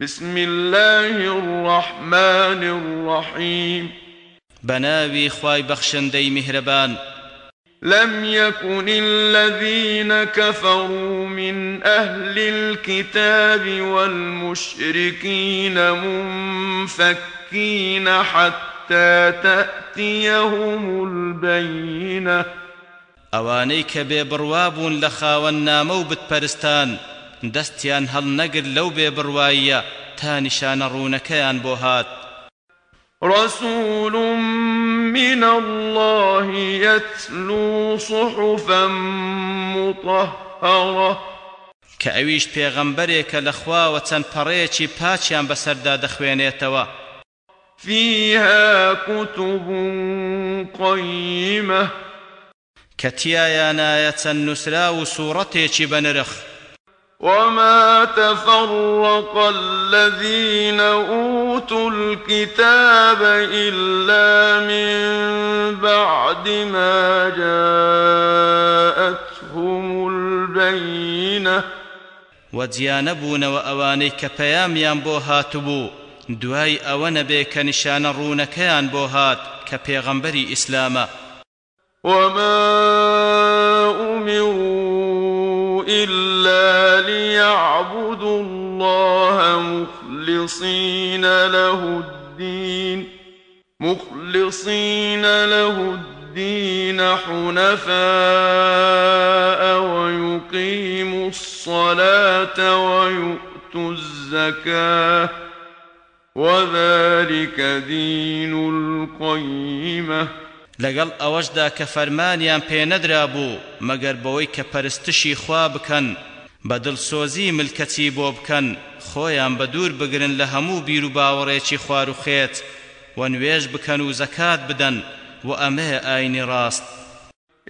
بسم الله الرحمن الرحيم. بناوي خواي بخشندي مهربان. لم يكن الذين كفروا من أهل الكتاب والمشركين منفكين حتى تأتيهم البينة. ئەوانەی کە بێبڕوابوون لە خاوەن نامە و بتپەرستان دەستیان هەڵ نەگر لەو بێبڕواییە تا نیشانە ڕوونەکەیان بۆ هات. رسول من الله يتلو صحفا مطهرة. كأويش پیغمبرك لخوا وتن پريچي پاچيان بسردا دخوينيتوا فيها كتب قيمة. كتيايا ناية نسرا وسورتي بنرخ وما تفرق الذين أوتوا الكتاب إلا من بعد ما جاءتهم البينة وەجیانە بوونەوە ئەوانەی کە پەیامیان بۆ هاتبوو دوای ئەوە نەبێ کە نیشانە ڕوونەکەیان بۆ هات کە پێغەمبەری ئیسلامە. وما أمروا إلا ليعبدوا الله مخلصين له الدين مخلصين له الدين حنفاء ويقيموا الصلاة ويؤتوا الزكاة وذلك دين القيمة. لەگەڵ ئەوەشدا کە فەرمانیان پێنەدرا بوو مەگەر بەوەی بە دڵسۆزی ملکەتی بۆ بکەن خۆیان بە دوور بگرن لە هەموو بیر و باوەڕێکی خوار و خێت. بکەن و زەکات بدەن و ئەمەیە ئاینی ڕاست.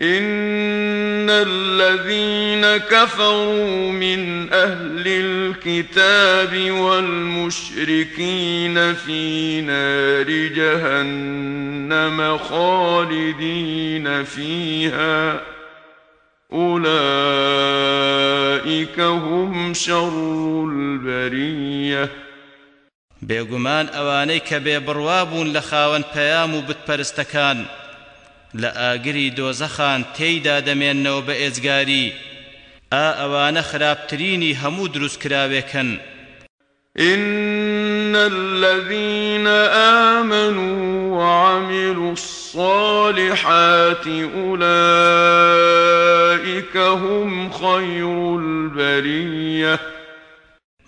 إن الذين كفروا من أهل الكتاب والمشركين في نار جهنم خالدين فيها. أولئك هم شر البرية. بێگومان ئەوانەی کە بێبڕوابوون لە خاوەن پەیام و بتپەرستەکان لە ئاگری دۆزەخان تێیدا دەمێننەوە بە ئێزگاری ئا ئەوانە خراپترینی هەموو دروستکراوێکن إن الذين آمنوا وعملوا الصالحات أولئك هم خير البرية.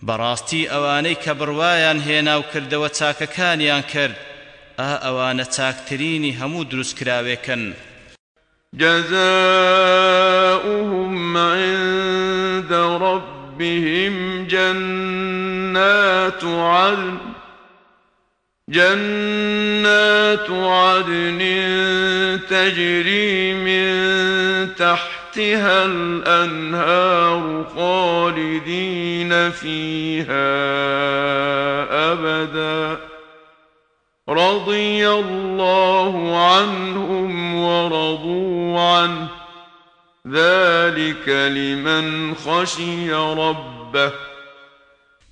بەڕاستی ئەوانەی کە بڕوایان هێنا و کردەوە چاکەکانیان کرد ئا ئەوانە چاکترینی هەموو دروستکراوێکن جزاؤهم عند ربهم جنات عدن. جنات عدن تجري من تحتها الأنهار خالدين فيها أبداً. رضي الله عنهم ورضوا عنه. ذلك لمن خشي ربه.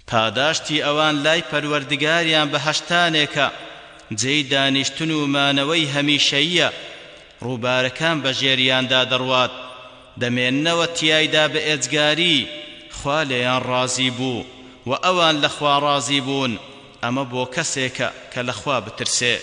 پاداشتی ئەوان لای پەروەردگاریان بە هەشتانێکە جێی دانیشتن و مانەوەی هەمیشەیە ڕووبارەکان بە دەڕوات. دەمێننەوە تیایدا بە ئێجگاری خوا لێیان ڕازی بوو و ئەوان لەخوا ڕازی بوون. ئەمە بۆ کەسێکە کە لەخوا بترسێ.